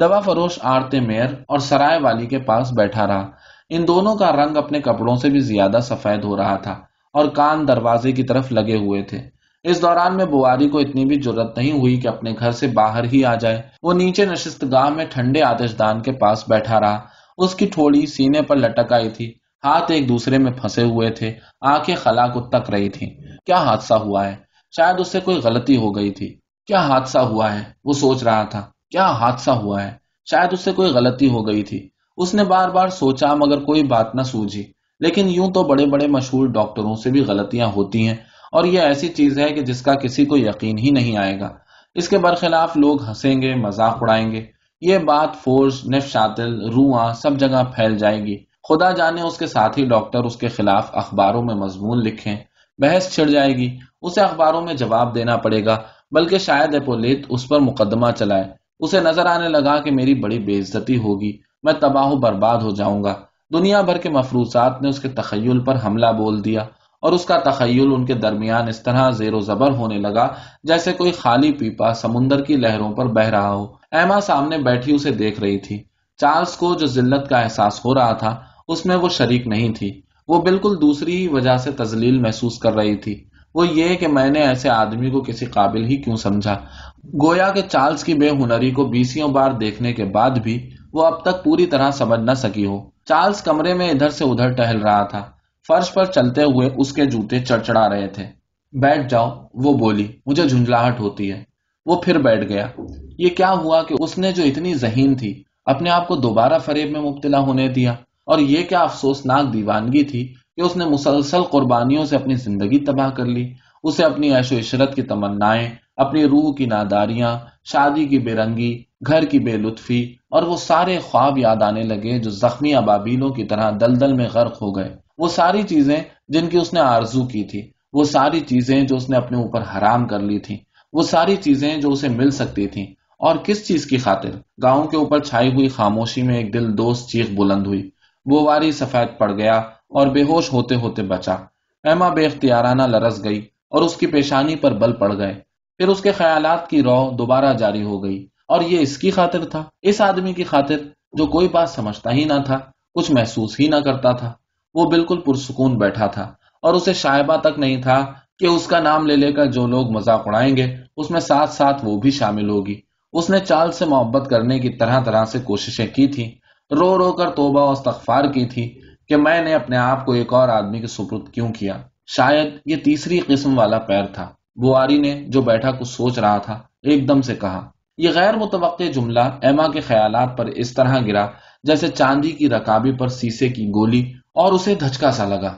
دوا فروش آرتے میر اور سرائے والی کے پاس بیٹھا رہا۔ ان دونوں کا رنگ اپنے کپڑوں سے بھی زیادہ سفید ہو رہا تھا اور کان دروازے کی طرف لگے ہوئے تھے۔ اس دوران میں بواری کو اتنی بھی ضرورت نہیں ہوئی کہ اپنے گھر سے باہر ہی آ جائے۔ وہ نیچے نشست گاہ میں ٹھنڈے آتش دان کے پاس بیٹھا رہا۔ اس کی ٹھوڑی سینے پر لٹک آئی تھی۔ ہاتھ ایک دوسرے میں پھنسے ہوئے تھے۔ آنکھیں خلا کو تک رہی تھی کیا حادثہ ہوا ہے؟ شاید اس سے کوئی غلطی ہو گئی تھی۔ کیا حادثہ ہوا ہے؟ وہ سوچ رہا تھا۔ کیا حادثہ ہوا ہے؟ شاید اس سے کوئی غلطی ہو گئی تھی۔ اس نے بار بار سوچا، مگر کوئی بات نہ سوجھی۔ لیکن یوں تو بڑے بڑے مشہور ڈاکٹروں سے بھی غلطیاں ہوتی ہیں، اور یہ ایسی چیز ہے کہ جس کا کسی کو یقین ہی نہیں آئے گا۔ اس کے برخلاف لوگ ہنسیں گے، مذاق اڑائیں گے۔ یہ بات فورس، نف شاتل رواں، سب جگہ پھیل جائے گی۔ خدا جانے اس کے ساتھی ڈاکٹر اس کے خلاف اخباروں میں مضمون لکھیں۔ بحث چھڑ جائے گی۔ اسے اخباروں میں جواب دینا پڑے گا، بلکہ شاید اپولیت اس پر مقدمہ چلائے۔ اسے نظر آنے لگا کہ میری بڑی بے عزتی ہوگی، میں تباہ و برباد ہو جاؤں گا۔ دنیا بھر کے مفروضات نے اس کے تخیل پر حملہ بول دیا اور اس کا تخیل ان کے درمیان اس طرح زیر و زبر ہونے لگا جیسے کوئی خالی پیپا سمندر کی لہروں پر بہ رہا ہو۔ ایما سامنے بیٹھی اسے دیکھ رہی تھی۔ چارلز کو جو ذلت کا احساس ہو رہا تھا، اس میں وہ شریک نہیں تھی۔ وہ بالکل دوسری ہی وجہ سے تزلیل محسوس کر رہی تھی۔ وہ یہ کہ میں نے ایسے آدمی کو کسی قابل ہی کیوں سمجھا؟ گویا کہ چارلز کی بے ہنری کو بیسوں بار دیکھنے کے بعد بھی وہ اب تک پوری طرح سمجھ نہ سکی ہو۔ چارلز کمرے میں ادھر سے ادھر ٹہل رہا تھا۔ فرش پر چلتے ہوئے اس کے جوتے چڑچڑا رہے تھے۔ بیٹھ جاؤ، وہ بولی، مجھے جھنجلاہٹ ہوتی ہے۔ وہ پھر بیٹھ گیا۔ یہ کیا ہوا کہ اس نے جو اتنی ذہین تھی، اپنے آپ کو دوبارہ فریب میں مبتلا ہونے دیا؟ اور یہ کیا افسوسناک دیوانگی تھی کہ اس نے مسلسل قربانیوں سے اپنی زندگی تباہ کر لی، اسے اپنی عیش و عشرت کی تمنائیں اپنی روح کی ناداریاں، شادی کی بے رنگی، گھر کی بے لطفی، اور وہ سارے خواب یاد آنے لگے جو زخمی ابابیلوں کی طرح دلدل میں غرق ہو گئے۔ وہ ساری چیزیں جن کی اس نے آرزو کی تھی، وہ ساری چیزیں جو اس نے اپنے اوپر حرام کر لی تھی، وہ ساری چیزیں جو اسے مل سکتی تھیں۔ اور کس چیز کی خاطر؟ گاؤں کے اوپر چھائی ہوئی خاموشی میں ایک دل دوست چیخ بلند ہوئی۔ وہ واری سفید پڑ گیا اور بے ہوش ہوتے ہوتے بچا۔ ایما بے اختیارانہ لرس گئی اور اس کی پیشانی پر بل پڑ گئے۔ پھر اس کے خیالات کی رو دوبارہ جاری ہو گئی اور یہ اس کی خاطر تھا، اس آدمی کی خاطر جو کوئی بات سمجھتا ہی نہ تھا، کچھ محسوس ہی نہ کرتا تھا، وہ بالکل پرسکون بیٹھا تھا اور اسے شائبہ تک نہیں تھا کہ اس کا نام لے لے کر جو لوگ مذاق اڑائیں گے، اس میں ساتھ ساتھ وہ بھی شامل ہوگی۔ اس نے چال سے محبت کرنے کی طرح طرح سے کوششیں کی تھی رو رو کر توبہ و استغفار کی تھی کہ میں نے اپنے آپ کو ایک اور آدمی کے سپرد کیوں کیا؟ شاید یہ تیسری قسم والا پیر تھا۔ بواری نے جو بیٹھا کچھ سوچ رہا تھا، ایک دم سے کہا، یہ غیر متوقع جملہ ایما کے خیالات پر اس طرح گرا جیسے چاندی کی رکابی پر سیسے کی گولی اور اسے دھچکا سا لگا۔